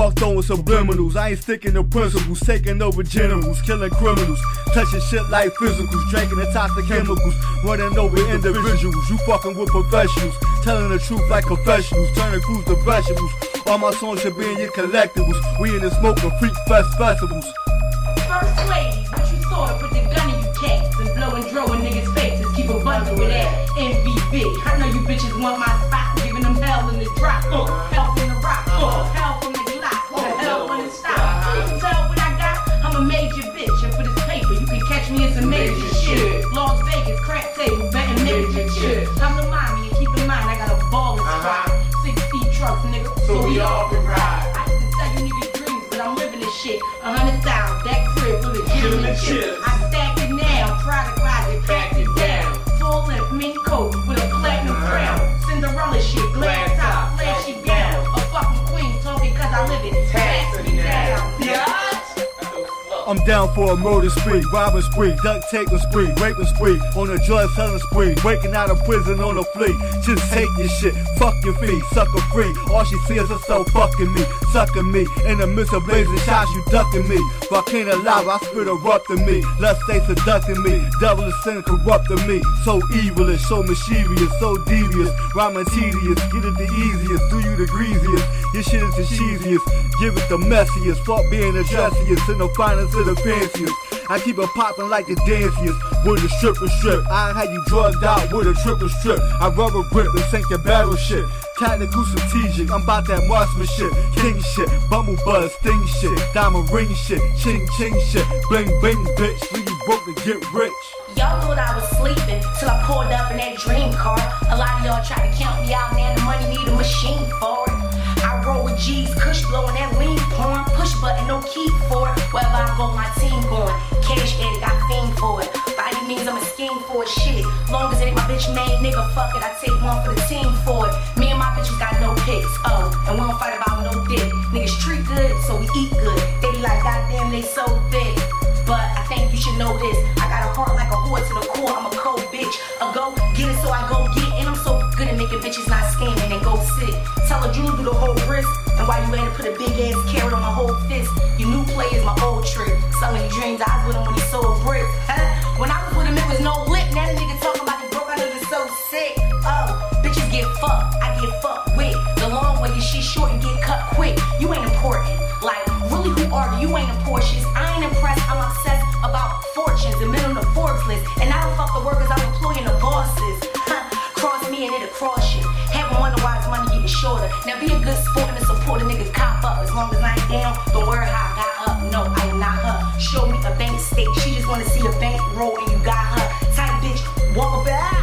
fucked on with subliminals. I ain't sticking to principles, taking over generals, killing criminals, touching shit like physicals, drinking the toxic chemicals, running over individuals. You fucking with professionals, telling the truth like confessionals, turning crews to vegetables. All my songs should be in your collectibles. We in the smoking freak fest festivals. First lady, what you to put the gun in you cats and blowing dro in niggas' faces. Keep a bundle with that MVB. I know you bitches want my spot, giving them hell in the drop. Uh, nigga. So we all can ride. I can tell you niggas dreams, but I'm living this shit. A hundred thousand, that crib with a gym and chip. I stack it now, try to I'm down for a murder spree, robbing spree, duct taping spree, raping spree, on a drug selling spree, breaking out of prison on a flea. Just take your shit, fuck your fee, sucker free. All she sees is herself fucking me, sucking me. In the midst of blazing shots, you ducking me. Volcano lava, I spit erupting me. Lust stay seducting me, devil is sin corrupting me. So evilish, so mischievous, so devious, rhyming tedious. Get it the easiest, do you the greasiest. Your shit is the cheesiest, give it the messiest. Fuck being the dressiest, and the finest of the. I keep it popping like the danciest with a stripper strip. I had you drugged out with a triple strip. I rubber grip and sink your barrel shit. Tactical strategic, I'm about that marksman shit. King shit, bumble buzz, sting shit, diamond ring shit, ching ching shit, bling bling bitch. When you broke to get rich. Y'all thought I was sleeping till I pulled up in that dream car. A lot of y'all tried to count me out, man. The money need a machine for it. Means, a for. Shit, long as it ain't my bitch main nigga, fuck it. I take one for the team for it. Me and my bitches got no pics, oh, and we don't fight about no dick. Niggas treat good, so we eat good. They be like, goddamn, they so thick. But I think you should know this. I got a heart like a whore to the core. I'm a cold bitch. A go get it, so I go get it. And I'm so good at making bitches not scamming and go sit. Tell a Drew do the whole wrist. And why you at it, put a big ass carat on my whole fist. Your new play is my old trick. Selling your dreams, I was with them when list. And I don't fuck the workers, I'm employing the bosses. Huh. Cross me and it'll cross you. Having wonder why his money getting shorter. Now be a good sport and support a nigga cop up. As long as I ain't down, don't worry how I got up. No, I am not her. Show me a bank state. She just wanna see a bank roll and you got her. Type bitch, walk back.